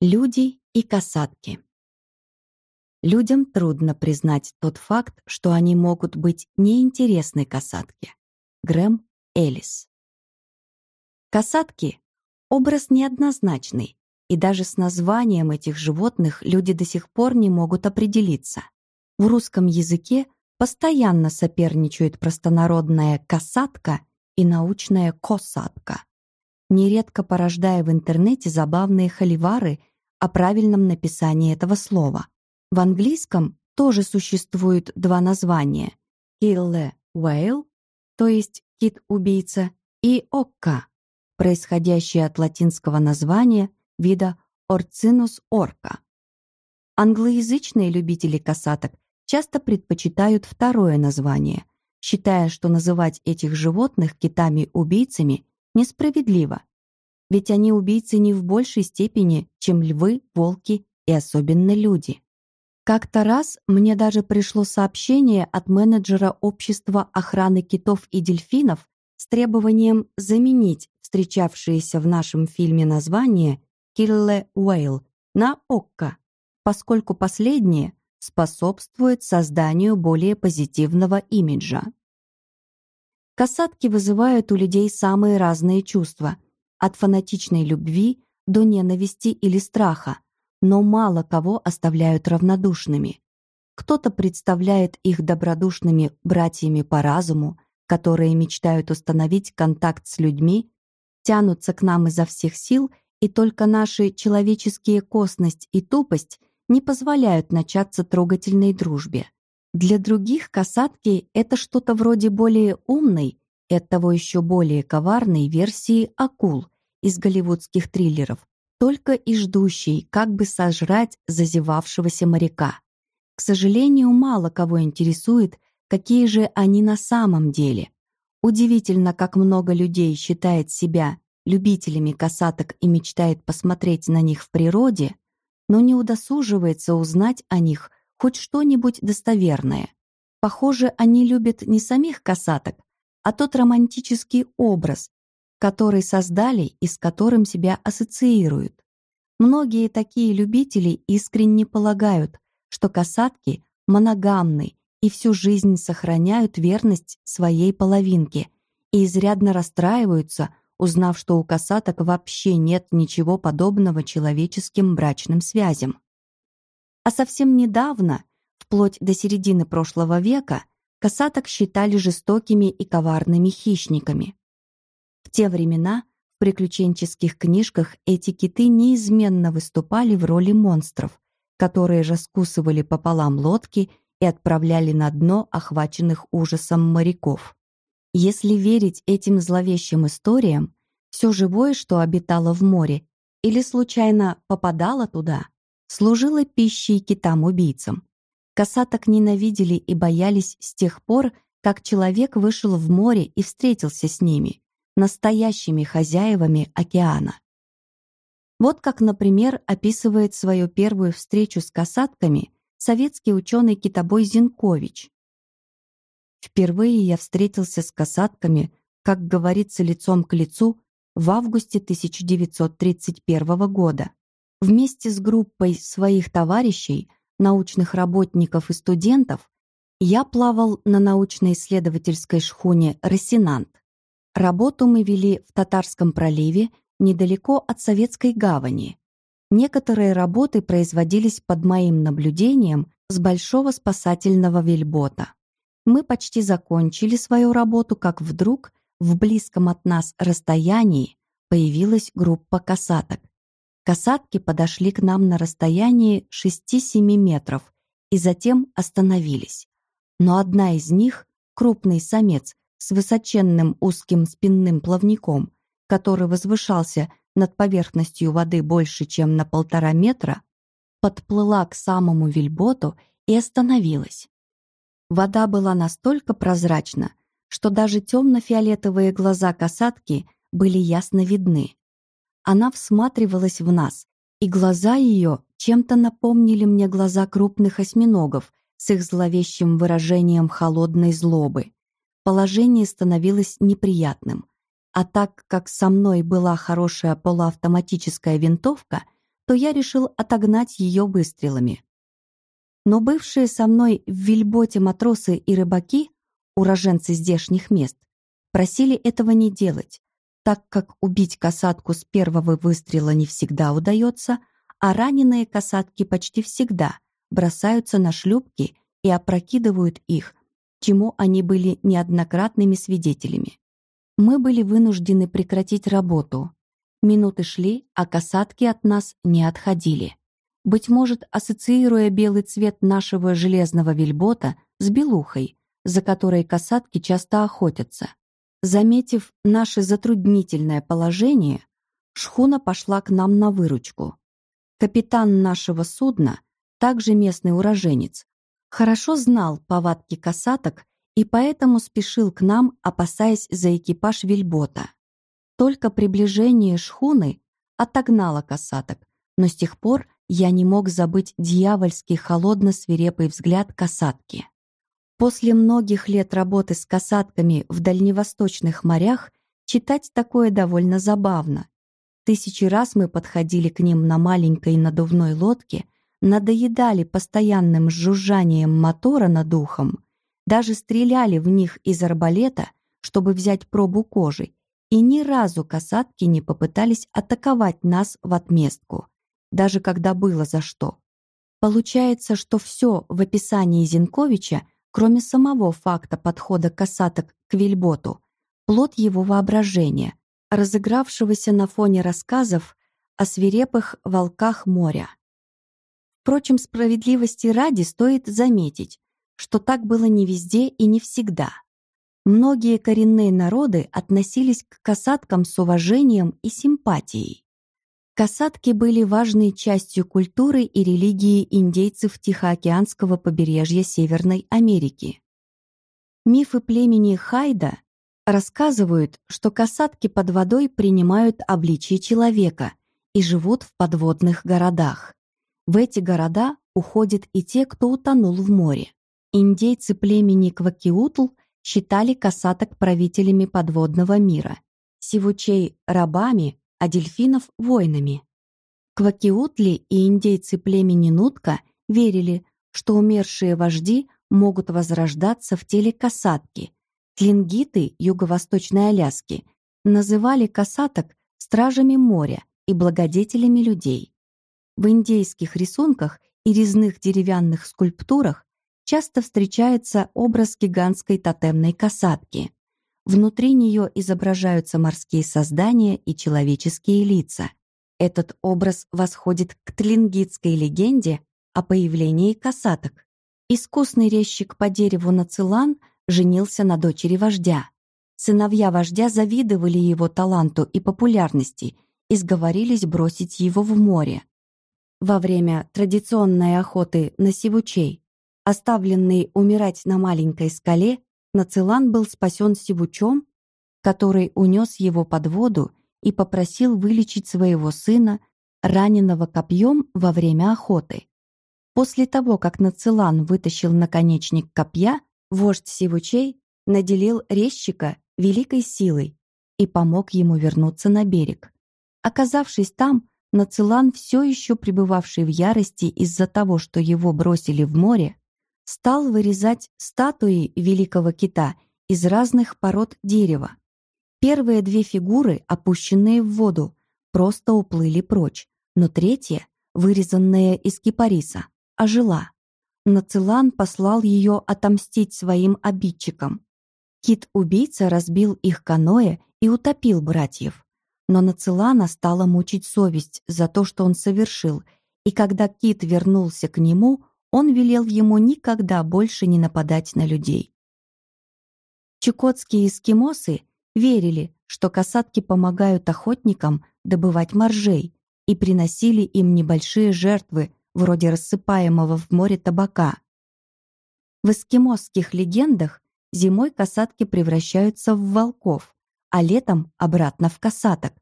Люди и касатки. Людям трудно признать тот факт, что они могут быть неинтересны касатке. Грэм Элис. Касатки — образ неоднозначный, и даже с названием этих животных люди до сих пор не могут определиться. В русском языке постоянно соперничают простонародная «касатка» и научная «косатка», нередко порождая в интернете забавные холивары о правильном написании этого слова. В английском тоже существует два названия — killer whale, то есть кит-убийца, и окка, происходящее от латинского названия вида Orcinus orca. Англоязычные любители касаток часто предпочитают второе название, считая, что называть этих животных китами-убийцами несправедливо, ведь они убийцы не в большей степени, чем львы, волки и особенно люди. Как-то раз мне даже пришло сообщение от менеджера общества охраны китов и дельфинов с требованием заменить встречавшееся в нашем фильме название «Killer Whale» на «Окка», поскольку последнее способствует созданию более позитивного имиджа. Касатки вызывают у людей самые разные чувства – от фанатичной любви до ненависти или страха, но мало кого оставляют равнодушными. Кто-то представляет их добродушными братьями по разуму, которые мечтают установить контакт с людьми, тянутся к нам изо всех сил, и только наши человеческие косность и тупость не позволяют начаться трогательной дружбе. Для других касатки — это что-то вроде более умной и оттого еще более коварной версии акул из голливудских триллеров, только и ждущей, как бы сожрать зазевавшегося моряка. К сожалению, мало кого интересует, какие же они на самом деле. Удивительно, как много людей считает себя любителями касаток и мечтает посмотреть на них в природе, но не удосуживается узнать о них хоть что-нибудь достоверное. Похоже, они любят не самих касаток, а тот романтический образ, который создали и с которым себя ассоциируют. Многие такие любители искренне полагают, что касатки моногамны и всю жизнь сохраняют верность своей половинке и изрядно расстраиваются, узнав, что у касаток вообще нет ничего подобного человеческим брачным связям. А совсем недавно, вплоть до середины прошлого века, касаток считали жестокими и коварными хищниками. В те времена в приключенческих книжках эти киты неизменно выступали в роли монстров, которые раскусывали пополам лодки и отправляли на дно охваченных ужасом моряков. Если верить этим зловещим историям, все живое, что обитало в море или случайно попадало туда, служило пищей китам-убийцам. Касаток ненавидели и боялись с тех пор, как человек вышел в море и встретился с ними, настоящими хозяевами океана. Вот как, например, описывает свою первую встречу с касатками советский ученый-китобой Зинкович. Впервые я встретился с касатками, как говорится, лицом к лицу в августе 1931 года. Вместе с группой своих товарищей научных работников и студентов, я плавал на научно-исследовательской шхуне «Рассенант». Работу мы вели в Татарском проливе, недалеко от Советской гавани. Некоторые работы производились под моим наблюдением с большого спасательного вельбота. Мы почти закончили свою работу, как вдруг в близком от нас расстоянии появилась группа касаток. Касатки подошли к нам на расстоянии 6-7 метров и затем остановились. Но одна из них, крупный самец с высоченным узким спинным плавником, который возвышался над поверхностью воды больше, чем на полтора метра, подплыла к самому вельботу и остановилась. Вода была настолько прозрачна, что даже темно-фиолетовые глаза касатки были ясно видны. Она всматривалась в нас, и глаза ее чем-то напомнили мне глаза крупных осьминогов с их зловещим выражением холодной злобы. Положение становилось неприятным. А так как со мной была хорошая полуавтоматическая винтовка, то я решил отогнать ее выстрелами. Но бывшие со мной в вельботе матросы и рыбаки, уроженцы здешних мест, просили этого не делать, так как убить касатку с первого выстрела не всегда удается, а раненые касатки почти всегда бросаются на шлюпки и опрокидывают их, чему они были неоднократными свидетелями. Мы были вынуждены прекратить работу. Минуты шли, а касатки от нас не отходили. Быть может, ассоциируя белый цвет нашего железного вельбота с белухой, за которой касатки часто охотятся. Заметив наше затруднительное положение, шхуна пошла к нам на выручку. Капитан нашего судна, также местный уроженец, хорошо знал повадки касаток и поэтому спешил к нам, опасаясь за экипаж вельбота. Только приближение шхуны отогнало касаток, но с тех пор я не мог забыть дьявольский холодно-свирепый взгляд касатки. После многих лет работы с касатками в дальневосточных морях читать такое довольно забавно. Тысячи раз мы подходили к ним на маленькой надувной лодке, надоедали постоянным жужжанием мотора над ухом, даже стреляли в них из арбалета, чтобы взять пробу кожи, и ни разу касатки не попытались атаковать нас в отместку, даже когда было за что. Получается, что все в описании Зинковича – кроме самого факта подхода касаток к вельботу, плод его воображения, разыгравшегося на фоне рассказов о свирепых волках моря. Впрочем, справедливости ради стоит заметить, что так было не везде и не всегда. Многие коренные народы относились к касаткам с уважением и симпатией. Касатки были важной частью культуры и религии индейцев Тихоокеанского побережья Северной Америки. Мифы племени Хайда рассказывают, что касатки под водой принимают обличие человека и живут в подводных городах. В эти города уходят и те, кто утонул в море. Индейцы племени Квакиутл считали касаток правителями подводного мира, сивучей – рабами, а дельфинов — воинами. Квакиутли и индейцы племени Нутка верили, что умершие вожди могут возрождаться в теле касатки. Тлингиты Юго-Восточной Аляски называли касаток стражами моря и благодетелями людей. В индейских рисунках и резных деревянных скульптурах часто встречается образ гигантской тотемной касатки. Внутри нее изображаются морские создания и человеческие лица. Этот образ восходит к тлингитской легенде о появлении касаток. Искусный резчик по дереву Нацилан женился на дочери вождя. Сыновья вождя завидовали его таланту и популярности и сговорились бросить его в море. Во время традиционной охоты на сивучей, оставленный умирать на маленькой скале, Нацилан был спасен Сивучом, который унес его под воду и попросил вылечить своего сына, раненого копьем во время охоты. После того, как Нацилан вытащил наконечник копья, вождь Сивучей наделил резчика великой силой и помог ему вернуться на берег. Оказавшись там, Нацилан, все еще пребывавший в ярости из-за того, что его бросили в море, стал вырезать статуи великого кита из разных пород дерева. Первые две фигуры, опущенные в воду, просто уплыли прочь, но третья, вырезанная из кипариса, ожила. Нацилан послал ее отомстить своим обидчикам. Кит-убийца разбил их каноэ и утопил братьев. Но Нацилана стала мучить совесть за то, что он совершил, и когда Кит вернулся к нему, он велел ему никогда больше не нападать на людей. Чукотские эскимосы верили, что касатки помогают охотникам добывать моржей и приносили им небольшие жертвы, вроде рассыпаемого в море табака. В эскимосских легендах зимой касатки превращаются в волков, а летом обратно в касаток.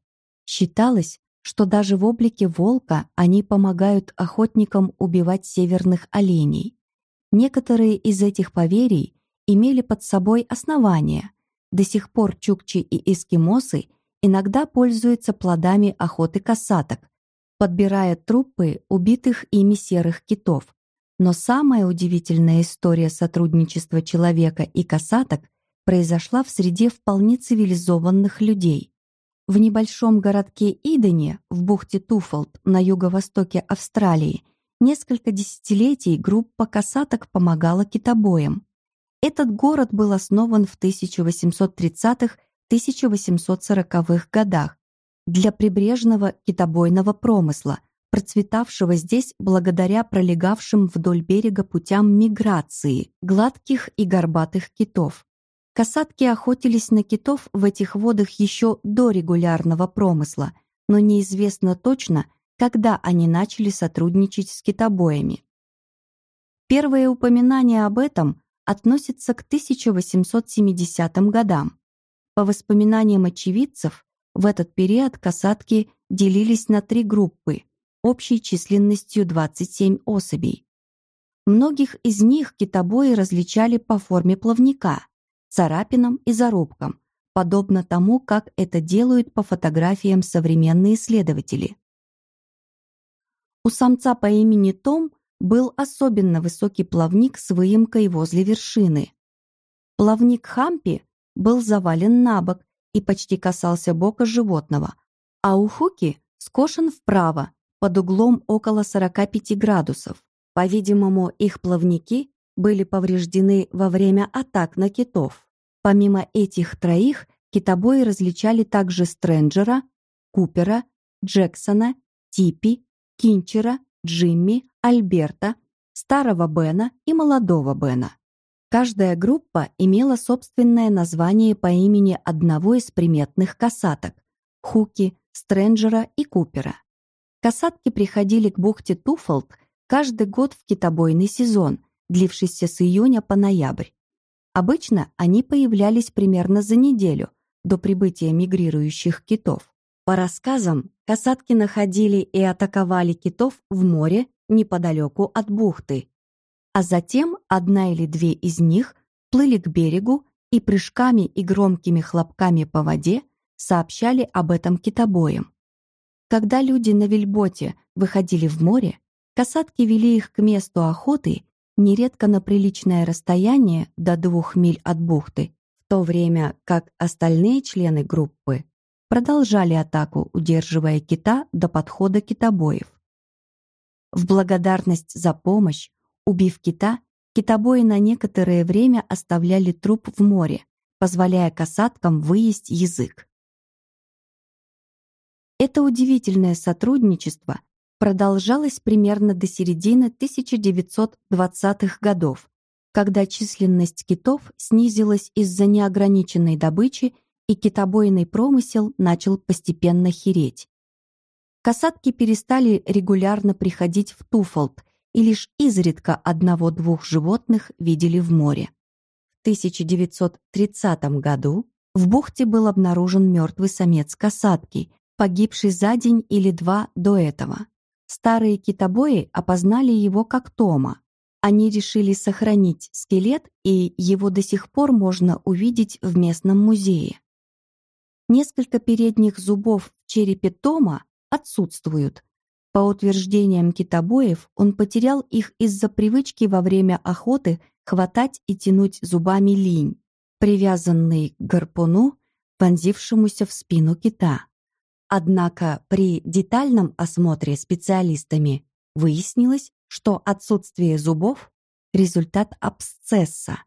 Считалось, что даже в облике волка они помогают охотникам убивать северных оленей. Некоторые из этих поверий имели под собой основания. До сих пор чукчи и эскимосы иногда пользуются плодами охоты касаток, подбирая трупы убитых ими серых китов. Но самая удивительная история сотрудничества человека и касаток произошла в среде вполне цивилизованных людей. В небольшом городке Идене, в бухте Туфолд на юго-востоке Австралии, несколько десятилетий группа касаток помогала китобоям. Этот город был основан в 1830-1840-х годах для прибрежного китобойного промысла, процветавшего здесь благодаря пролегавшим вдоль берега путям миграции гладких и горбатых китов. Касатки охотились на китов в этих водах еще до регулярного промысла, но неизвестно точно, когда они начали сотрудничать с китобоями. Первое упоминание об этом относится к 1870 годам. По воспоминаниям очевидцев, в этот период касатки делились на три группы, общей численностью 27 особей. Многих из них китобои различали по форме плавника, царапинам и зарубкам, подобно тому, как это делают по фотографиям современные исследователи. У самца по имени Том был особенно высокий плавник с выемкой возле вершины. Плавник Хампи был завален на бок и почти касался бока животного, а у Хуки скошен вправо, под углом около 45 градусов. По-видимому, их плавники были повреждены во время атак на китов. Помимо этих троих, китобои различали также Стрэнджера, Купера, Джексона, Типи, Кинчера, Джимми, Альберта, старого Бена и молодого Бена. Каждая группа имела собственное название по имени одного из приметных касаток – Хуки, Стрэнджера и Купера. Касатки приходили к бухте Туфолд каждый год в китобойный сезон, длившийся с июня по ноябрь. Обычно они появлялись примерно за неделю до прибытия мигрирующих китов. По рассказам, касатки находили и атаковали китов в море неподалеку от бухты. А затем одна или две из них плыли к берегу и прыжками и громкими хлопками по воде сообщали об этом китобоям. Когда люди на вельботе выходили в море, касатки вели их к месту охоты нередко на приличное расстояние до двух миль от бухты, в то время как остальные члены группы продолжали атаку, удерживая кита до подхода китобоев. В благодарность за помощь, убив кита, китобои на некоторое время оставляли труп в море, позволяя касаткам выесть язык. Это удивительное сотрудничество продолжалось примерно до середины 1920-х годов, когда численность китов снизилась из-за неограниченной добычи и китобойный промысел начал постепенно хереть. Касатки перестали регулярно приходить в Туфолд и лишь изредка одного-двух животных видели в море. В 1930 году в бухте был обнаружен мертвый самец касатки, погибший за день или два до этого. Старые китобои опознали его как Тома. Они решили сохранить скелет, и его до сих пор можно увидеть в местном музее. Несколько передних зубов в черепе Тома отсутствуют. По утверждениям китобоев, он потерял их из-за привычки во время охоты хватать и тянуть зубами линь, привязанный к гарпуну, вонзившемуся в спину кита. Однако при детальном осмотре специалистами выяснилось, что отсутствие зубов – результат абсцесса.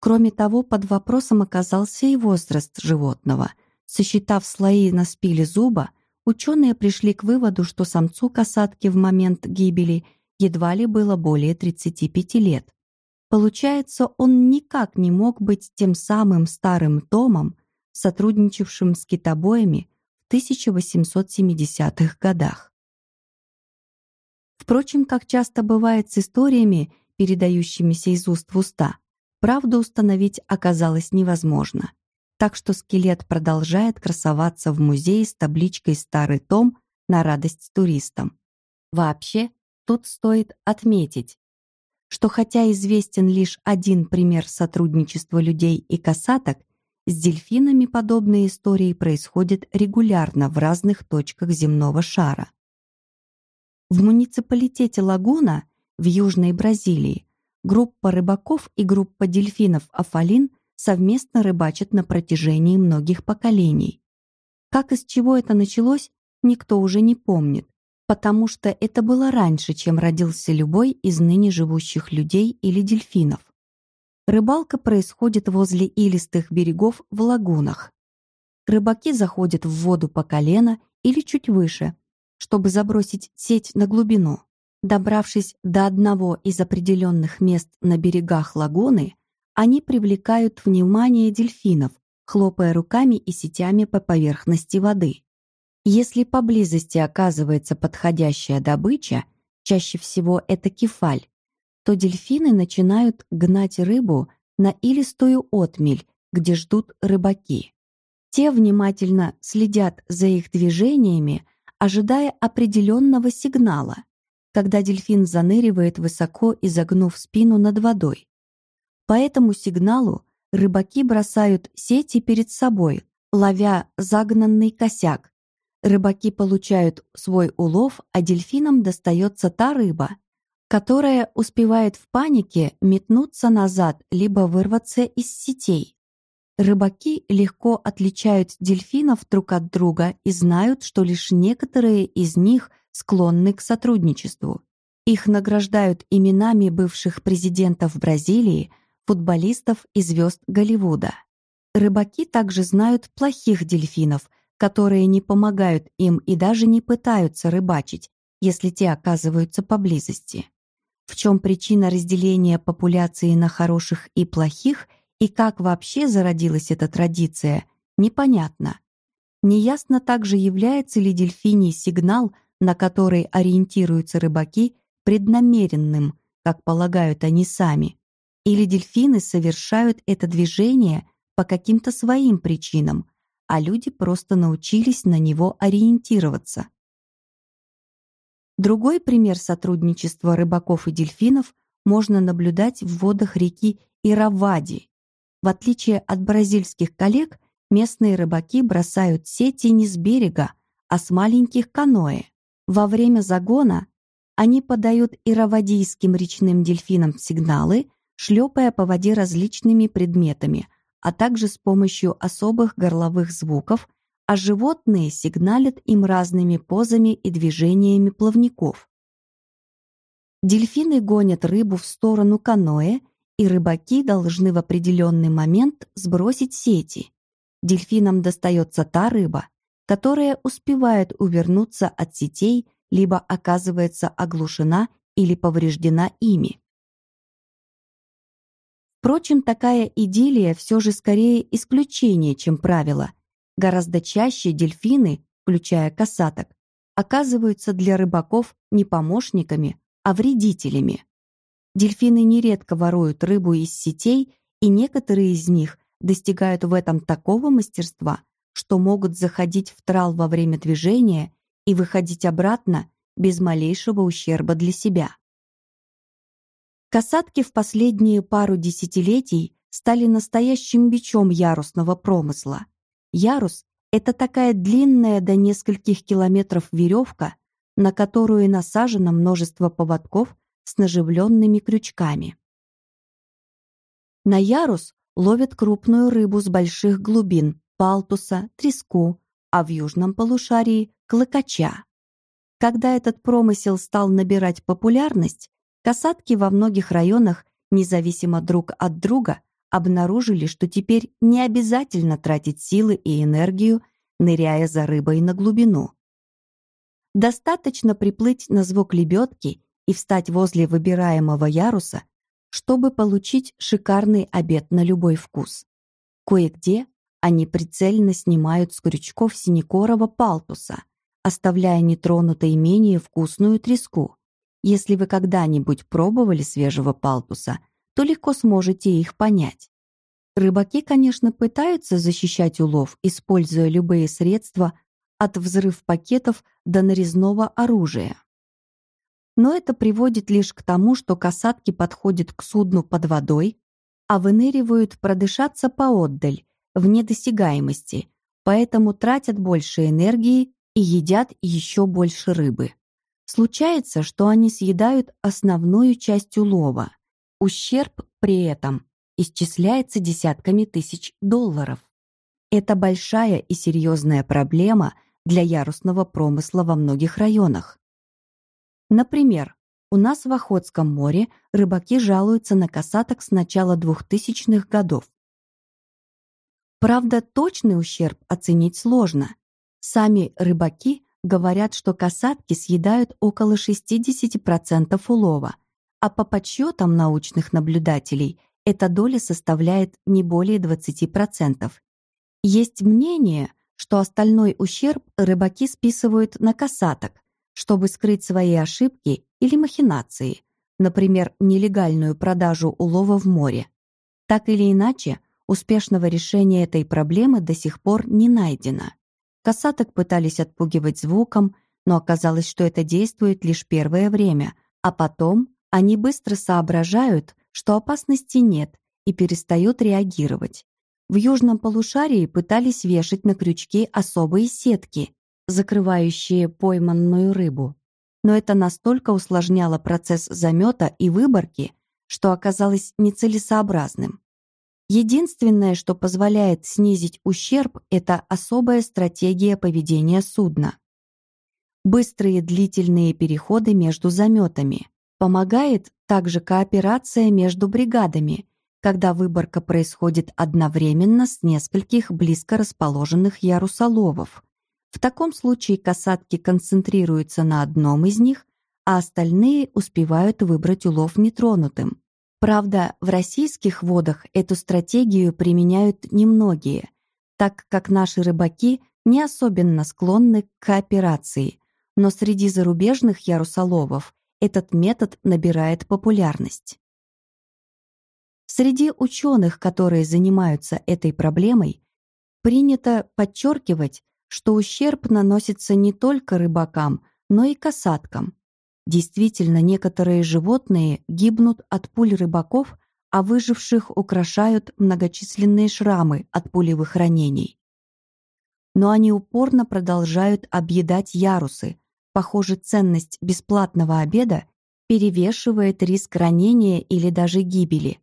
Кроме того, под вопросом оказался и возраст животного. Сосчитав слои на спиле зуба, ученые пришли к выводу, что самцу касатки в момент гибели едва ли было более 35 лет. Получается, он никак не мог быть тем самым старым Томом, сотрудничавшим с китобоями 1870-х годах. Впрочем, как часто бывает с историями, передающимися из уст в уста, правду установить оказалось невозможно. Так что скелет продолжает красоваться в музее с табличкой «Старый том» на радость туристам. Вообще, тут стоит отметить, что хотя известен лишь один пример сотрудничества людей и касаток, с дельфинами подобные истории происходят регулярно в разных точках земного шара. В муниципалитете Лагуна в Южной Бразилии группа рыбаков и группа дельфинов Афалин совместно рыбачат на протяжении многих поколений. Как и с чего это началось, никто уже не помнит, потому что это было раньше, чем родился любой из ныне живущих людей или дельфинов. Рыбалка происходит возле илистых берегов в лагунах. Рыбаки заходят в воду по колено или чуть выше, чтобы забросить сеть на глубину. Добравшись до одного из определенных мест на берегах лагуны, они привлекают внимание дельфинов, хлопая руками и сетями по поверхности воды. Если поблизости оказывается подходящая добыча, чаще всего это кефаль, то дельфины начинают гнать рыбу на илистую отмель, где ждут рыбаки. Те внимательно следят за их движениями, ожидая определенного сигнала, когда дельфин заныривает высоко, изогнув спину над водой. По этому сигналу рыбаки бросают сети перед собой, ловя загнанный косяк. Рыбаки получают свой улов, а дельфинам достается та рыба, которая успевает в панике метнуться назад либо вырваться из сетей. Рыбаки легко отличают дельфинов друг от друга и знают, что лишь некоторые из них склонны к сотрудничеству. Их награждают именами бывших президентов Бразилии, футболистов и звезд Голливуда. Рыбаки также знают плохих дельфинов, которые не помогают им и даже не пытаются рыбачить, если те оказываются поблизости. В чем причина разделения популяции на хороших и плохих – и как вообще зародилась эта традиция, непонятно. Неясно также, является ли дельфиний сигнал, на который ориентируются рыбаки, преднамеренным, как полагают они сами, или дельфины совершают это движение по каким-то своим причинам, а люди просто научились на него ориентироваться. Другой пример сотрудничества рыбаков и дельфинов можно наблюдать в водах реки Иравади в отличие от бразильских коллег, местные рыбаки бросают сети не с берега, а с маленьких каноэ. Во время загона они подают иравадийским речным дельфинам сигналы, шлепая по воде различными предметами, а также с помощью особых горловых звуков, а животные сигналят им разными позами и движениями плавников. Дельфины гонят рыбу в сторону каноэ и рыбаки должны в определенный момент сбросить сети. Дельфинам достается та рыба, которая успевает увернуться от сетей, либо оказывается оглушена или повреждена ими. Впрочем, такая идиллия все же скорее исключение, чем правило. Гораздо чаще дельфины, включая касаток, оказываются для рыбаков не помощниками, а вредителями. Дельфины нередко воруют рыбу из сетей, и некоторые из них достигают в этом такого мастерства, что могут заходить в трал во время движения и выходить обратно без малейшего ущерба для себя. Касатки в последние пару десятилетий стали настоящим бичом ярусного промысла. Ярус — это такая длинная до нескольких километров веревка, на которую насажено множество поводков с наживленными крючками. На ярус ловят крупную рыбу с больших глубин, палтуса, треску, а в южном полушарии – клыкача. Когда этот промысел стал набирать популярность, касатки во многих районах, независимо друг от друга, обнаружили, что теперь не обязательно тратить силы и энергию, ныряя за рыбой на глубину. Достаточно приплыть на звук лебедки и встать возле выбираемого яруса, чтобы получить шикарный обед на любой вкус. Кое-где они прицельно снимают с крючков синекорого палтуса, оставляя нетронутой менее вкусную треску. Если вы когда-нибудь пробовали свежего палтуса, то легко сможете их понять. Рыбаки, конечно, пытаются защищать улов, используя любые средства от взрыв пакетов до нарезного оружия. Но это приводит лишь к тому, что касатки подходят к судну под водой, а выныривают продышаться поотдаль, в недосягаемости, поэтому тратят больше энергии и едят еще больше рыбы. Случается, что они съедают основную часть улова. Ущерб при этом исчисляется десятками тысяч долларов. Это большая и серьезная проблема для ярусного промысла во многих районах. Например, у нас в Охотском море рыбаки жалуются на касаток с начала 2000-х годов. Правда, точный ущерб оценить сложно. Сами рыбаки говорят, что касатки съедают около 60% улова, а по подсчетам научных наблюдателей эта доля составляет не более 20%. Есть мнение, что остальной ущерб рыбаки списывают на касаток, чтобы скрыть свои ошибки или махинации, например, нелегальную продажу улова в море. Так или иначе, успешного решения этой проблемы до сих пор не найдено. Касаток пытались отпугивать звуком, но оказалось, что это действует лишь первое время, а потом они быстро соображают, что опасности нет и перестают реагировать. В южном полушарии пытались вешать на крючки особые сетки, закрывающие пойманную рыбу. Но это настолько усложняло процесс замета и выборки, что оказалось нецелесообразным. Единственное, что позволяет снизить ущерб, это особая стратегия поведения судна. Быстрые длительные переходы между заметами. Помогает также кооперация между бригадами, когда выборка происходит одновременно с нескольких близко расположенных ярусоловов. В таком случае касатки концентрируются на одном из них, а остальные успевают выбрать улов нетронутым. Правда, в российских водах эту стратегию применяют немногие, так как наши рыбаки не особенно склонны к кооперации, но среди зарубежных ярусоловов этот метод набирает популярность. Среди ученых, которые занимаются этой проблемой, принято подчеркивать, что ущерб наносится не только рыбакам, но и касаткам, Действительно, некоторые животные гибнут от пуль рыбаков, а выживших украшают многочисленные шрамы от пулевых ранений. Но они упорно продолжают объедать ярусы. Похоже, ценность бесплатного обеда перевешивает риск ранения или даже гибели.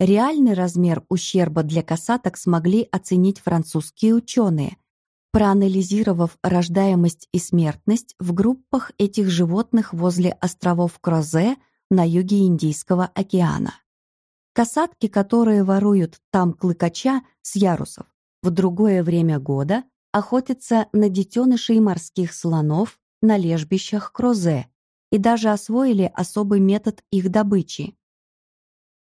Реальный размер ущерба для касаток смогли оценить французские ученые – проанализировав рождаемость и смертность в группах этих животных возле островов Крозе на юге Индийского океана. Касатки, которые воруют там клыкача с ярусов, в другое время года охотятся на детенышей морских слонов на лежбищах Крозе и даже освоили особый метод их добычи.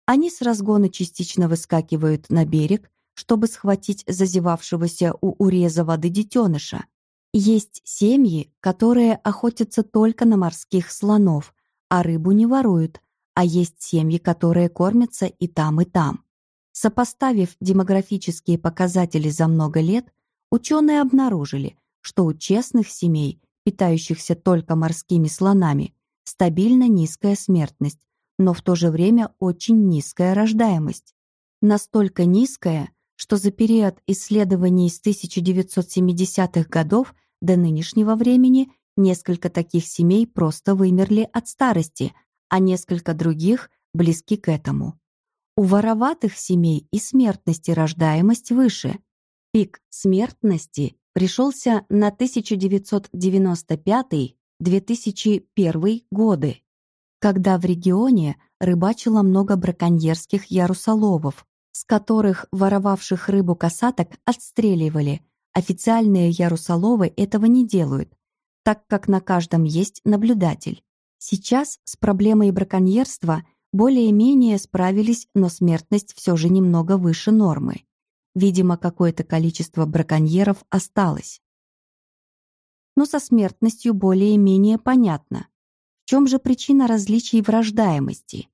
Они с разгона частично выскакивают на берег, чтобы схватить зазевавшегося у уреза воды детеныша. Есть семьи, которые охотятся только на морских слонов, а рыбу не воруют, а есть семьи, которые кормятся и там, и там. Сопоставив демографические показатели за много лет, ученые обнаружили, что у честных семей, питающихся только морскими слонами, стабильно низкая смертность, но в то же время очень низкая рождаемость. Настолько низкая, что за период исследований с 1970-х годов до нынешнего времени несколько таких семей просто вымерли от старости, а несколько других близки к этому. У вороватых семей и смертность и рождаемость выше. Пик смертности пришелся на 1995-2001 годы, когда в регионе рыбачило много браконьерских ярусоловов, с которых воровавших рыбу касаток отстреливали. Официальные ярусоловы этого не делают, так как на каждом есть наблюдатель. Сейчас с проблемой браконьерства более-менее справились, но смертность все же немного выше нормы. Видимо, какое-то количество браконьеров осталось. Но со смертностью более-менее понятно. В чем же причина различий в рождаемости?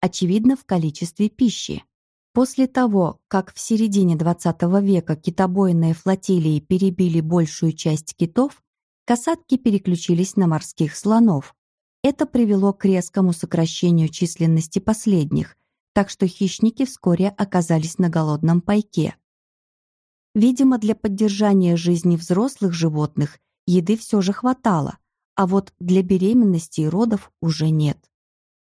Очевидно, в количестве пищи. После того, как в середине XX века китобойные флотилии перебили большую часть китов, касатки переключились на морских слонов. Это привело к резкому сокращению численности последних, так что хищники вскоре оказались на голодном пайке. Видимо, для поддержания жизни взрослых животных еды все же хватало, а вот для беременности и родов уже нет.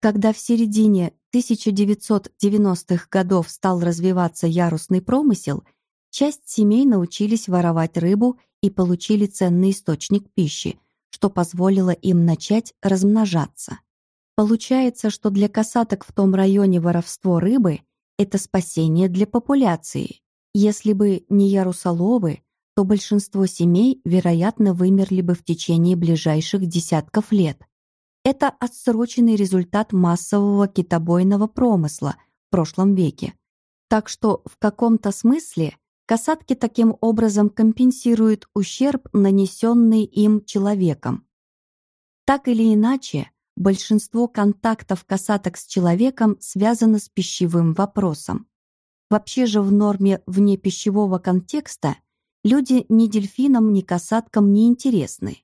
Когда в середине 1990-х годов стал развиваться ярусный промысел, часть семей научились воровать рыбу и получили ценный источник пищи, что позволило им начать размножаться. Получается, что для касаток в том районе воровство рыбы – это спасение для популяции. Если бы не ярусоловы, то большинство семей, вероятно, вымерли бы в течение ближайших десятков лет. Это отсроченный результат массового китобойного промысла в прошлом веке. Так что в каком-то смысле касатки таким образом компенсируют ущерб, нанесенный им человеком. Так или иначе, большинство контактов касаток с человеком связано с пищевым вопросом. Вообще же в норме вне пищевого контекста люди ни дельфинам, ни касаткам не интересны.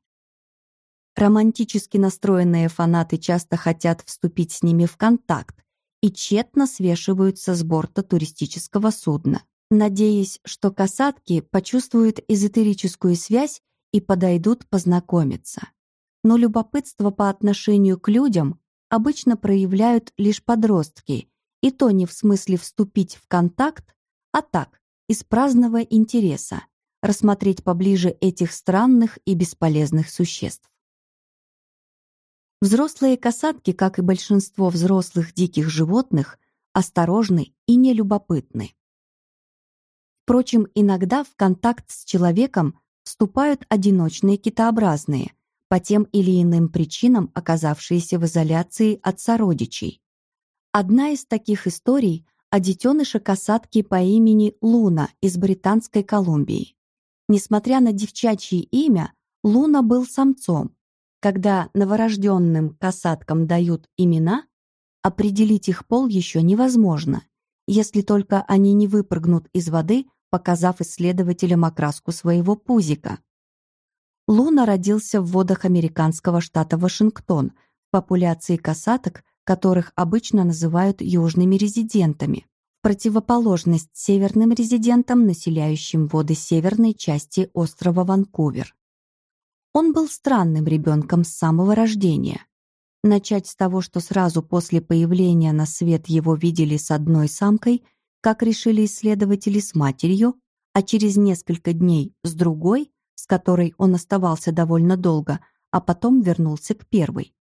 Романтически настроенные фанаты часто хотят вступить с ними в контакт и тщетно свешиваются с борта туристического судна, надеясь, что касатки почувствуют эзотерическую связь и подойдут познакомиться но любопытство по отношению к людям обычно проявляют лишь подростки, и то не в смысле вступить в контакт, а так, из праздного интереса, рассмотреть поближе этих странных и бесполезных существ. Взрослые касатки, как и большинство взрослых диких животных, осторожны и нелюбопытны. Впрочем, иногда в контакт с человеком вступают одиночные китообразные – по тем или иным причинам оказавшиеся в изоляции от сородичей. Одна из таких историй о детеныше касатки по имени Луна из Британской Колумбии. Несмотря на девчачье имя, Луна был самцом. Когда новорожденным касаткам дают имена, определить их пол еще невозможно, если только они не выпрыгнут из воды, показав исследователям окраску своего пузика. Луна родился в водах американского штата Вашингтон, в популяции касаток, которых обычно называют южными резидентами, в противоположность северным резидентам, населяющим воды северной части острова Ванкувер. Он был странным ребенком с самого рождения. Начать с того, что сразу после появления на свет его видели с одной самкой, как решили исследователи с матерью, а через несколько дней с другой, с которой он оставался довольно долго, а потом вернулся к первой.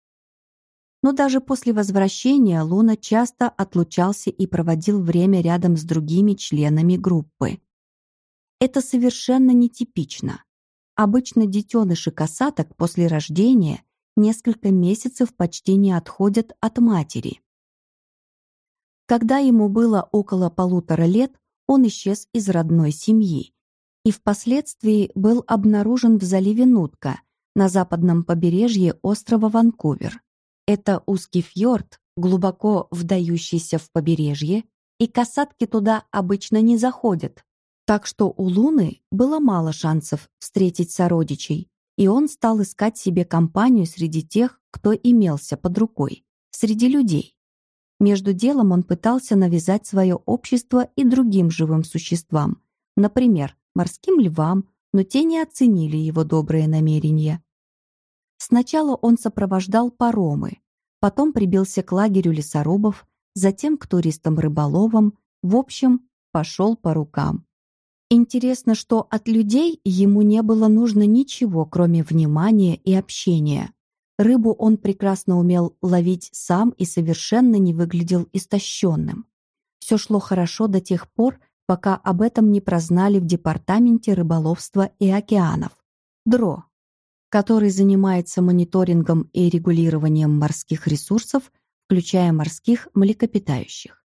Но даже после возвращения Луна часто отлучался и проводил время рядом с другими членами группы. Это совершенно нетипично. Обычно детеныши касаток после рождения несколько месяцев почти не отходят от матери. Когда ему было около полутора лет, он исчез из родной семьи и впоследствии был обнаружен в заливе Нутка на западном побережье острова Ванкувер. Это узкий фьорд, глубоко вдающийся в побережье, и касатки туда обычно не заходят. Так что у Луны было мало шансов встретить сородичей, и он стал искать себе компанию среди тех, кто имелся под рукой, среди людей. Между делом он пытался навязать свое общество и другим живым существам, например, морским львам, но те не оценили его добрые намерения. Сначала он сопровождал паромы, потом прибился к лагерю лесорубов, затем к туристам-рыболовам, в общем, пошел по рукам. Интересно, что от людей ему не было нужно ничего, кроме внимания и общения. Рыбу он прекрасно умел ловить сам и совершенно не выглядел истощенным. Все шло хорошо до тех пор, пока об этом не прознали в Департаменте рыболовства и океанов, ДРО, который занимается мониторингом и регулированием морских ресурсов, включая морских млекопитающих.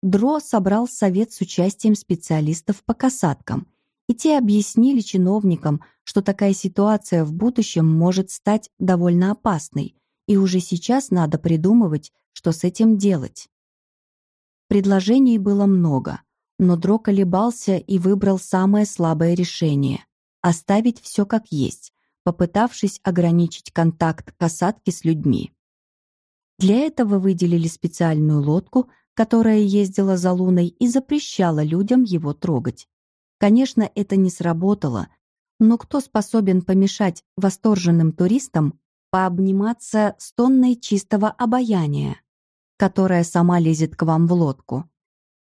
ДРО собрал совет с участием специалистов по касаткам, и те объяснили чиновникам, что такая ситуация в будущем может стать довольно опасной, и уже сейчас надо придумывать, что с этим делать. Предложений было много, но Дро колебался и выбрал самое слабое решение — оставить все как есть, попытавшись ограничить контакт касатки с людьми. Для этого выделили специальную лодку, которая ездила за Луной и запрещала людям его трогать. Конечно, это не сработало, но кто способен помешать восторженным туристам пообниматься с тонной чистого обаяния, которая сама лезет к вам в лодку.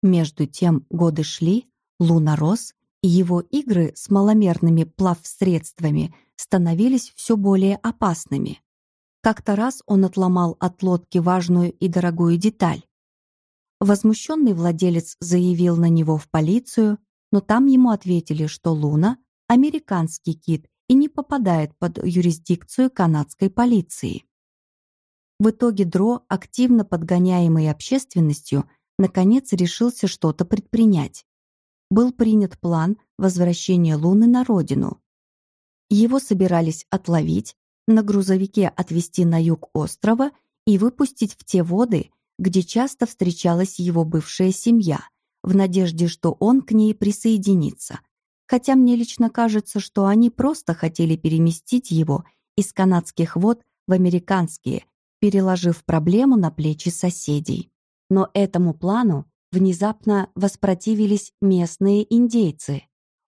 Между тем годы шли, Луна рос, и его игры с маломерными плавсредствами становились все более опасными. Как-то раз он отломал от лодки важную и дорогую деталь. Возмущенный владелец заявил на него в полицию, но там ему ответили, что Луна — американский кит и не попадает под юрисдикцию канадской полиции. В итоге Дро, активно подгоняемый общественностью, наконец решился что-то предпринять. Был принят план возвращения Луны на родину. Его собирались отловить, на грузовике отвезти на юг острова и выпустить в те воды, где часто встречалась его бывшая семья, в надежде, что он к ней присоединится. Хотя мне лично кажется, что они просто хотели переместить его из канадских вод в американские, переложив проблему на плечи соседей. Но этому плану внезапно воспротивились местные индейцы.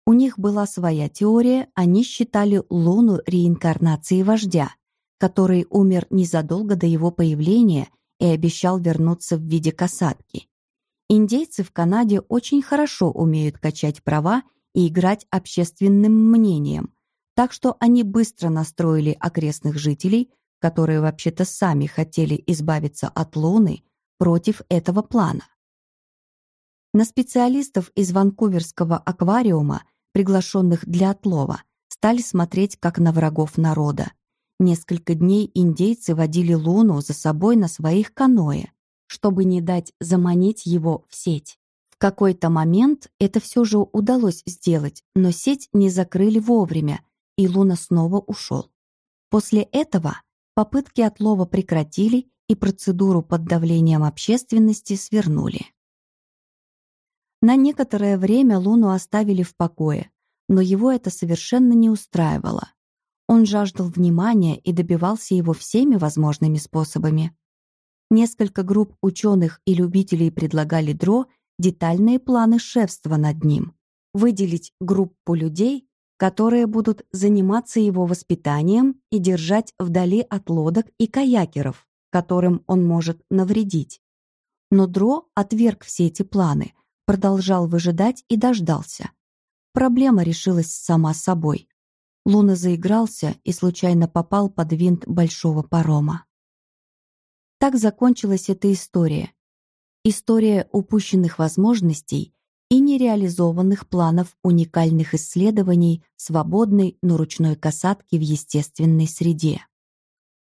У них была своя теория, они считали Луну реинкарнацией вождя, который умер незадолго до его появления и обещал вернуться в виде касатки. Индейцы в Канаде очень хорошо умеют качать права и играть общественным мнением, так что они быстро настроили окрестных жителей, которые вообще-то сами хотели избавиться от Луны, против этого плана. На специалистов из Ванкуверского аквариума, приглашенных для отлова, стали смотреть как на врагов народа. Несколько дней индейцы водили Луну за собой на своих каноэ, чтобы не дать заманить его в сеть. В какой-то момент это все же удалось сделать, но сеть не закрыли вовремя, и Луна снова ушел. После этого попытки отлова прекратили и процедуру под давлением общественности свернули. На некоторое время Луну оставили в покое, но его это совершенно не устраивало. Он жаждал внимания и добивался его всеми возможными способами. Несколько групп ученых и любителей предлагали Дро детальные планы шефства над ним, выделить группу людей, которые будут заниматься его воспитанием и держать вдали от лодок и каякеров, которым он может навредить. Но Дро отверг все эти планы, продолжал выжидать и дождался. Проблема решилась сама собой. Луна заигрался и случайно попал под винт большого парома. Так закончилась эта история. История упущенных возможностей и нереализованных планов уникальных исследований свободной, но ручной касатки в естественной среде.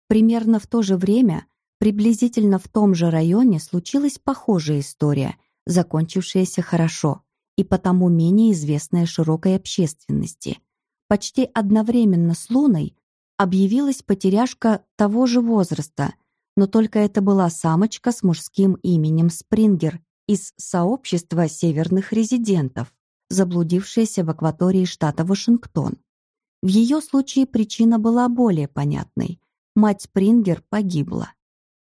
Примерно в то же время, приблизительно в том же районе, случилась похожая история, закончившаяся хорошо и потому менее известная широкой общественности – Почти одновременно с Луной объявилась потеряшка того же возраста, но только это была самочка с мужским именем Спрингер из сообщества северных резидентов, заблудившаяся в акватории штата Вашингтон. В ее случае причина была более понятной. Мать Спрингер погибла.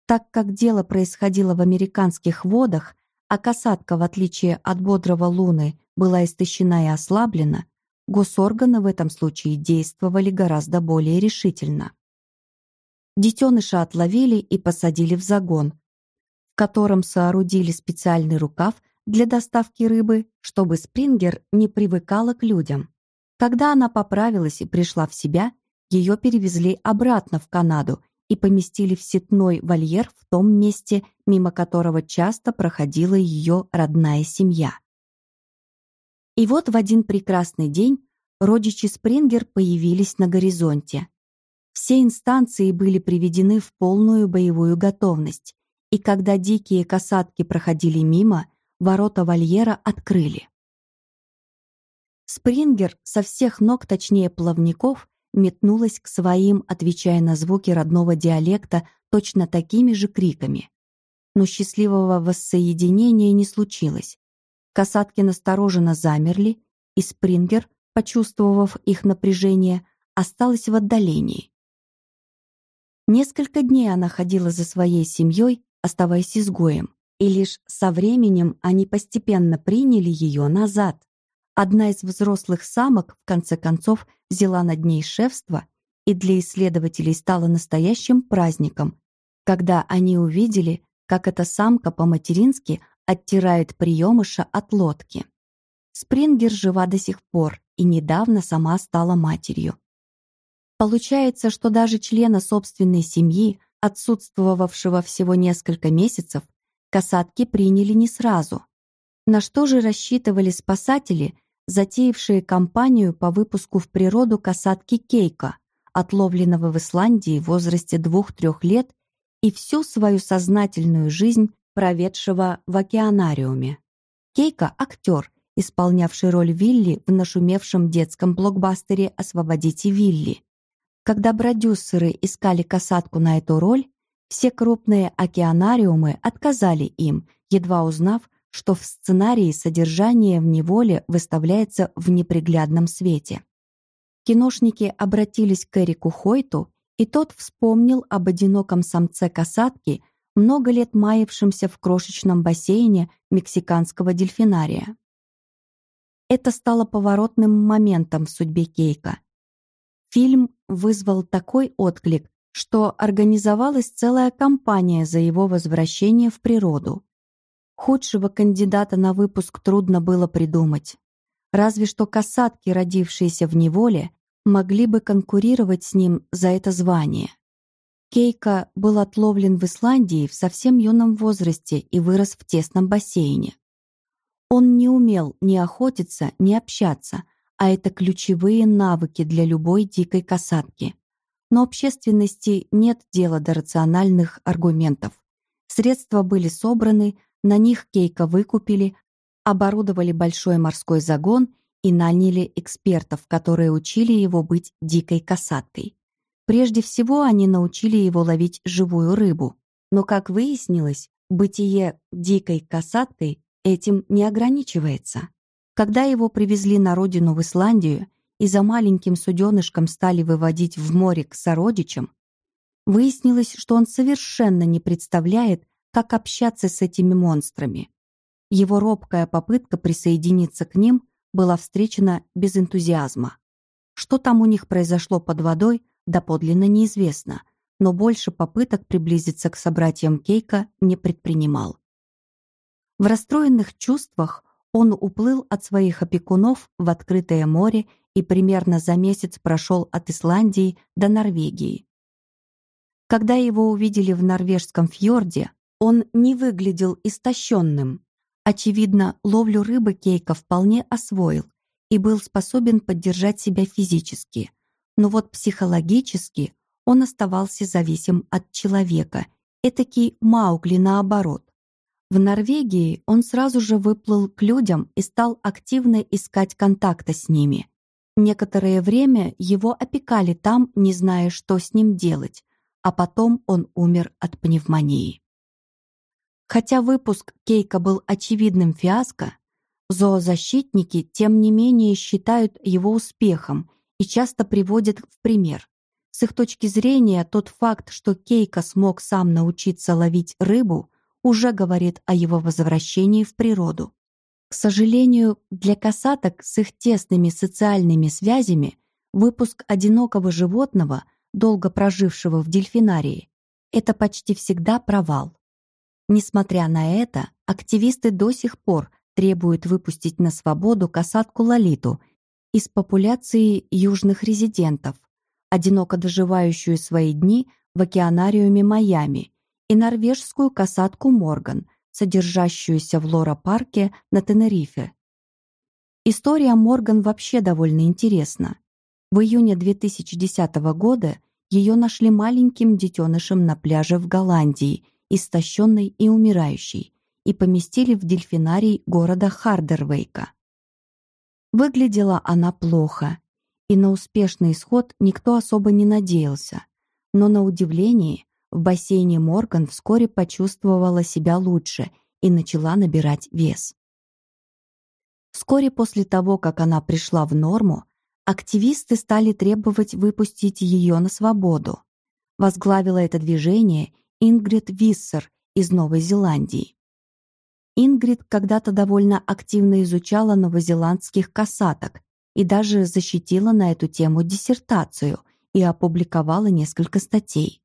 Так как дело происходило в американских водах, а касатка, в отличие от бодрого Луны, была истощена и ослаблена, Госорганы в этом случае действовали гораздо более решительно. Детеныша отловили и посадили в загон, в котором соорудили специальный рукав для доставки рыбы, чтобы Спрингер не привыкала к людям. Когда она поправилась и пришла в себя, ее перевезли обратно в Канаду и поместили в сетной вольер в том месте, мимо которого часто проходила ее родная семья. И вот в один прекрасный день родичи Спрингер появились на горизонте. Все инстанции были приведены в полную боевую готовность, и когда дикие касатки проходили мимо, ворота вольера открыли. Спрингер со всех ног, точнее плавников, метнулась к своим, отвечая на звуки родного диалекта точно такими же криками. Но счастливого воссоединения не случилось. Касатки настороженно замерли, и Спрингер, почувствовав их напряжение, осталась в отдалении. Несколько дней она ходила за своей семьей, оставаясь изгоем, и лишь со временем они постепенно приняли ее назад. Одна из взрослых самок, в конце концов, взяла над ней шефство и для исследователей стало настоящим праздником, когда они увидели, как эта самка по-матерински оттирает приемыша от лодки. Спрингер жива до сих пор и недавно сама стала матерью. Получается, что даже члена собственной семьи, отсутствовавшего всего несколько месяцев, касатки приняли не сразу. На что же рассчитывали спасатели, затеявшие кампанию по выпуску в природу касатки Кейка, отловленного в Исландии в возрасте двух-трех лет и всю свою сознательную жизнь проведшего в океанариуме. Кейка — актер, исполнявший роль Вилли в нашумевшем детском блокбастере «Освободите Вилли». Когда продюсеры искали касатку на эту роль, все крупные океанариумы отказали им, едва узнав, что в сценарии содержание в неволе выставляется в неприглядном свете. Киношники обратились к Эрику Хойту, и тот вспомнил об одиноком самце касатки, много лет маявшемся в крошечном бассейне мексиканского дельфинария. Это стало поворотным моментом в судьбе Кейка. Фильм вызвал такой отклик, что организовалась целая кампания за его возвращение в природу. Худшего кандидата на выпуск трудно было придумать. Разве что касатки, родившиеся в неволе, могли бы конкурировать с ним за это звание. Кейка был отловлен в Исландии в совсем юном возрасте и вырос в тесном бассейне. Он не умел ни охотиться, ни общаться, а это ключевые навыки для любой дикой касатки. Но общественности нет дела до рациональных аргументов. Средства были собраны, на них Кейка выкупили, оборудовали большой морской загон и наняли экспертов, которые учили его быть дикой касаткой. Прежде всего они научили его ловить живую рыбу. Но, как выяснилось, бытие дикой касаткой этим не ограничивается. Когда его привезли на родину в Исландию и за маленьким суденышком стали выводить в море к сородичам, выяснилось, что он совершенно не представляет, как общаться с этими монстрами. Его робкая попытка присоединиться к ним была встречена без энтузиазма. Что там у них произошло под водой, доподлинно неизвестно, но больше попыток приблизиться к собратьям Кейка не предпринимал. В расстроенных чувствах он уплыл от своих опекунов в открытое море и примерно за месяц прошел от Исландии до Норвегии. Когда его увидели в норвежском фьорде, он не выглядел истощенным. Очевидно, ловлю рыбы Кейка вполне освоил и был способен поддержать себя физически. Но вот психологически он оставался зависим от человека, этакий Маугли наоборот. В Норвегии он сразу же выплыл к людям и стал активно искать контакта с ними. Некоторое время его опекали там, не зная, что с ним делать, а потом он умер от пневмонии. Хотя выпуск Кейка был очевидным фиаско, зоозащитники, тем не менее, считают его успехом и часто приводят в пример. С их точки зрения, тот факт, что Кейка смог сам научиться ловить рыбу – уже говорит о его возвращении в природу. К сожалению, для касаток с их тесными социальными связями выпуск одинокого животного, долго прожившего в дельфинарии, это почти всегда провал. Несмотря на это, активисты до сих пор требуют выпустить на свободу касатку Лолиту из популяции южных резидентов, одиноко доживающую свои дни в океанариуме Майами и норвежскую касатку Морган, содержащуюся в Лора-парке на Тенерифе. История Морган вообще довольно интересна. В июне 2010 года ее нашли маленьким детенышем на пляже в Голландии, истощенной и умирающей, и поместили в дельфинарий города Хардервейка. Выглядела она плохо, и на успешный исход никто особо не надеялся. Но на удивление в бассейне Морган вскоре почувствовала себя лучше и начала набирать вес. Вскоре после того, как она пришла в норму, активисты стали требовать выпустить ее на свободу. Возглавила это движение Ингрид Виссер из Новой Зеландии. Ингрид когда-то довольно активно изучала новозеландских касаток и даже защитила на эту тему диссертацию, и опубликовала несколько статей.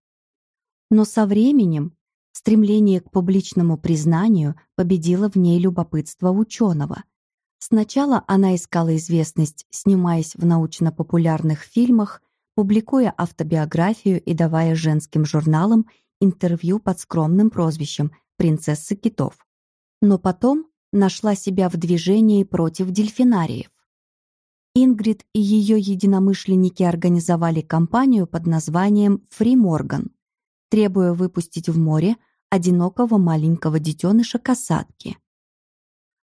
Но со временем стремление к публичному признанию победило в ней любопытство ученого. Сначала она искала известность, снимаясь в научно-популярных фильмах, публикуя автобиографию и давая женским журналам интервью под скромным прозвищем «Принцесса китов». Но потом нашла себя в движении против дельфинариев. Ингрид и ее единомышленники организовали кампанию под названием «Фри Морган», требуя выпустить в море одинокого маленького детеныша касатки.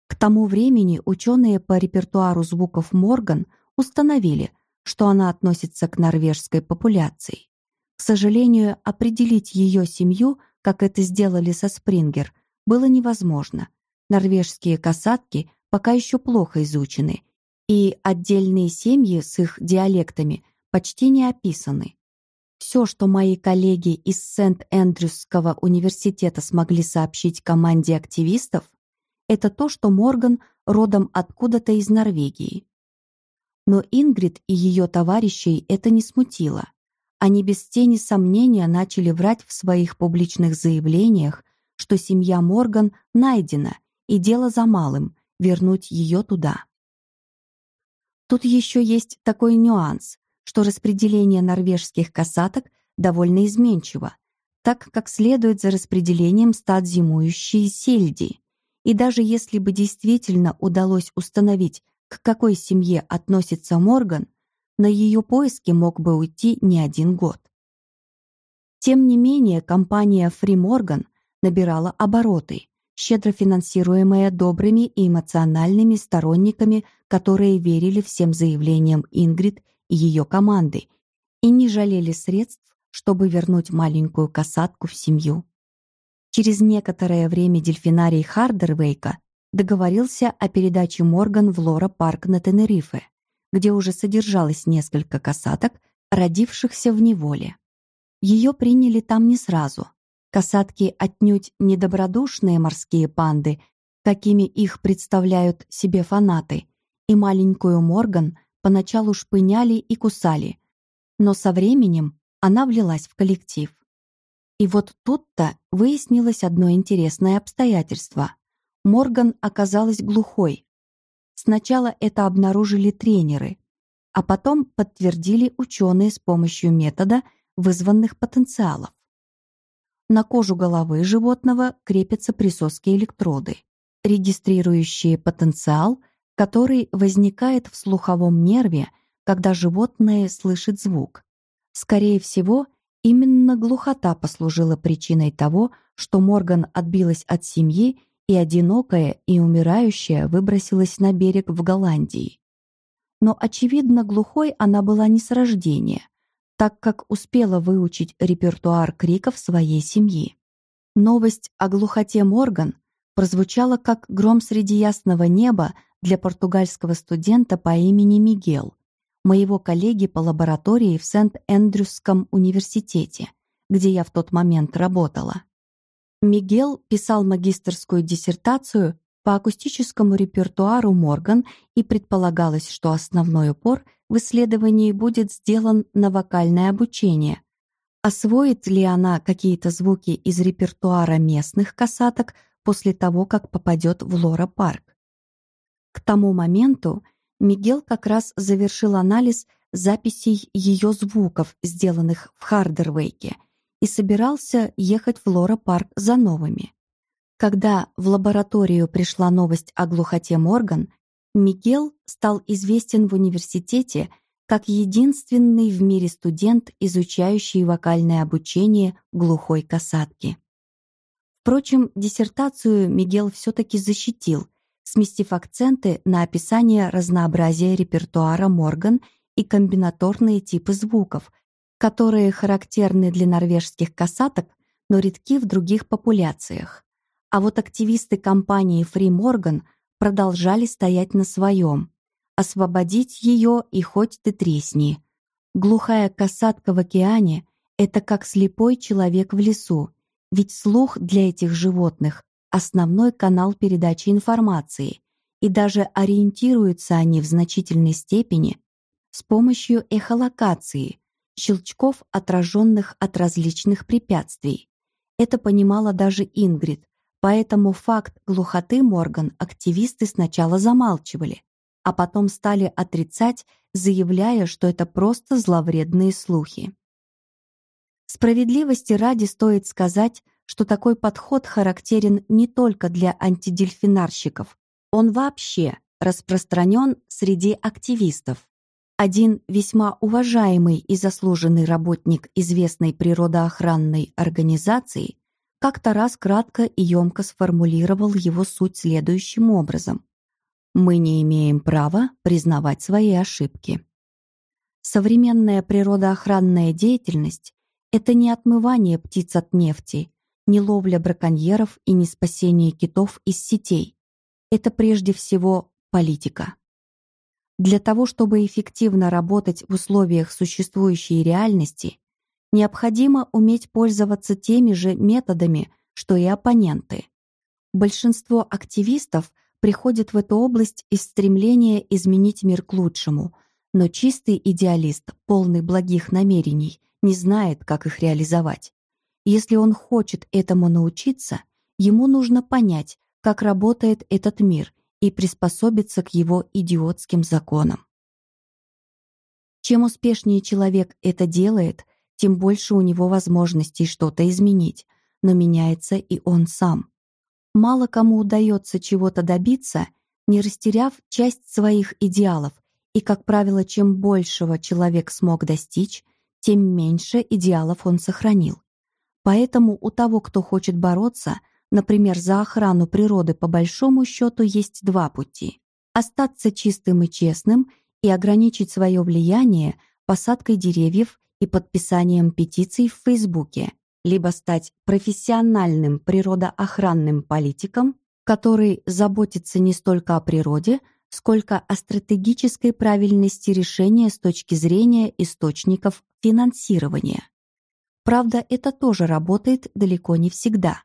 К тому времени ученые по репертуару звуков Морган установили, что она относится к норвежской популяции. К сожалению, определить ее семью, как это сделали со Спрингер, было невозможно. Норвежские касатки пока еще плохо изучены, и отдельные семьи с их диалектами почти не описаны. Все, что мои коллеги из Сент-Эндрюсского университета смогли сообщить команде активистов, это то, что Морган родом откуда-то из Норвегии. Но Ингрид и ее товарищей это не смутило. Они без тени сомнения начали врать в своих публичных заявлениях, что семья Морган найдена, и дело за малым — вернуть ее туда. Тут еще есть такой нюанс, что распределение норвежских касаток довольно изменчиво, так как следует за распределением стад зимующей сельди. И даже если бы действительно удалось установить, к какой семье относится Морган, на ее поиски мог бы уйти не один год. Тем не менее, компания Free Morgan набирала обороты, щедро финансируемая добрыми и эмоциональными сторонниками, которые верили всем заявлениям Ингрид и ее команды и не жалели средств, чтобы вернуть маленькую касатку в семью. Через некоторое время дельфинарий Хардервейка договорился о передаче Морган в Лора-парк на Тенерифе где уже содержалось несколько касаток, родившихся в неволе. Ее приняли там не сразу. Касатки отнюдь недобродушные морские панды, какими их представляют себе фанаты, и маленькую Морган поначалу шпыняли и кусали, но со временем она влилась в коллектив. И вот тут-то выяснилось одно интересное обстоятельство. Морган оказалась глухой, Сначала это обнаружили тренеры, а потом подтвердили ученые с помощью метода вызванных потенциалов. На кожу головы животного крепятся присоски электроды, регистрирующие потенциал, который возникает в слуховом нерве, когда животное слышит звук. Скорее всего, именно глухота послужила причиной того, что Морган отбилась от семьи и одинокая, и умирающая выбросилась на берег в Голландии. Но, очевидно, глухой она была не с рождения, так как успела выучить репертуар криков своей семьи. Новость о глухоте Морган прозвучала как гром среди ясного неба для португальского студента по имени Мигел, моего коллеги по лаборатории в Сент-Эндрюсском университете, где я в тот момент работала. Мигел писал магистерскую диссертацию по акустическому репертуару Морган и предполагалось, что основной упор в исследовании будет сделан на вокальное обучение. Освоит ли она какие-то звуки из репертуара местных касаток после того, как попадет в Лора-парк? К тому моменту Мигел как раз завершил анализ записей ее звуков, сделанных в Хардервейке, и собирался ехать в Лора-парк за новыми. Когда в лабораторию пришла новость о глухоте Морган, Мигел стал известен в университете как единственный в мире студент, изучающий вокальное обучение глухой касатки. Впрочем, диссертацию Мигел все-таки защитил, сместив акценты на описание разнообразия репертуара Морган и комбинаторные типы звуков, которые характерны для норвежских касаток, но редки в других популяциях. А вот активисты компании Free Morgan продолжали стоять на своем. Освободить ее и хоть ты тресни. Глухая касатка в океане — это как слепой человек в лесу, ведь слух для этих животных — основной канал передачи информации, и даже ориентируются они в значительной степени с помощью эхолокации — щелчков, отраженных от различных препятствий. Это понимала даже Ингрид, поэтому факт глухоты Морган активисты сначала замалчивали, а потом стали отрицать, заявляя, что это просто зловредные слухи. Справедливости ради стоит сказать, что такой подход характерен не только для антидельфинарщиков, он вообще распространен среди активистов. Один весьма уважаемый и заслуженный работник известной природоохранной организации как-то раз кратко и емко сформулировал его суть следующим образом. Мы не имеем права признавать свои ошибки. Современная природоохранная деятельность — это не отмывание птиц от нефти, не ловля браконьеров и не спасение китов из сетей. Это прежде всего политика. Для того, чтобы эффективно работать в условиях существующей реальности, необходимо уметь пользоваться теми же методами, что и оппоненты. Большинство активистов — приходит в эту область из стремления изменить мир к лучшему, но чистый идеалист, полный благих намерений, не знает, как их реализовать. Если он хочет этому научиться, ему нужно понять, как работает этот мир и приспособиться к его идиотским законам. Чем успешнее человек это делает, тем больше у него возможностей что-то изменить, но меняется и он сам. Мало кому удается чего-то добиться, не растеряв часть своих идеалов, и, как правило, чем большего человек смог достичь, тем меньше идеалов он сохранил. Поэтому у того, кто хочет бороться, например, за охрану природы по большому счету есть два пути. Остаться чистым и честным и ограничить свое влияние посадкой деревьев и подписанием петиций в Фейсбуке – либо стать профессиональным природоохранным политиком, который заботится не столько о природе, сколько о стратегической правильности решения с точки зрения источников финансирования. Правда, это тоже работает далеко не всегда.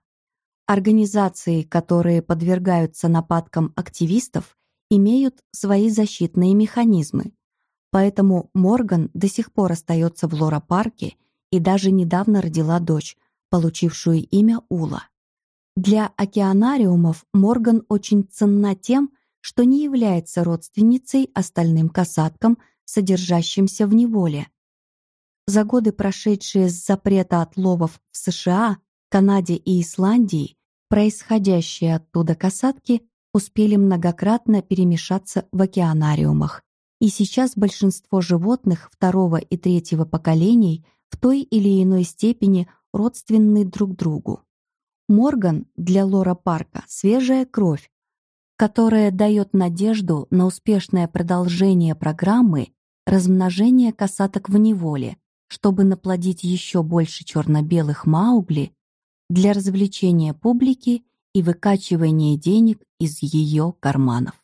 Организации, которые подвергаются нападкам активистов, имеют свои защитные механизмы. Поэтому Морган до сих пор остается в Лора-парке и даже недавно родила дочь, получившую имя Ула. Для океанариумов Морган очень ценна тем, что не является родственницей остальным касаткам, содержащимся в неволе. За годы, прошедшие с запрета отловов в США, Канаде и Исландии, происходящие оттуда касатки успели многократно перемешаться в океанариумах, и сейчас большинство животных второго и третьего поколений – в той или иной степени родственны друг другу. Морган для Лора Парка — свежая кровь, которая дает надежду на успешное продолжение программы размножения касаток в неволе, чтобы наплодить еще больше черно-белых маугли для развлечения публики и выкачивания денег из ее карманов.